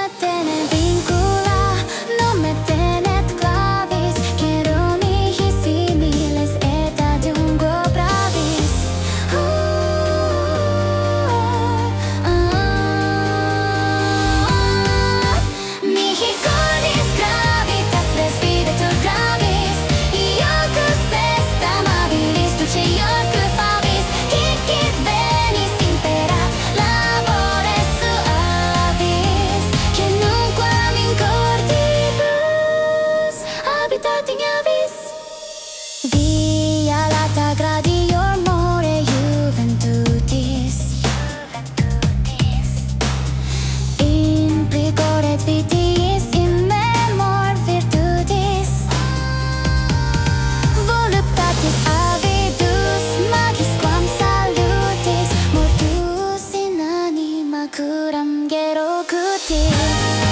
mattina. Götinge Via lata gradior more juventutis In plicoret vitiis virtutis. Voluptatis avidus magis quam salutis. Anima curam gerocutis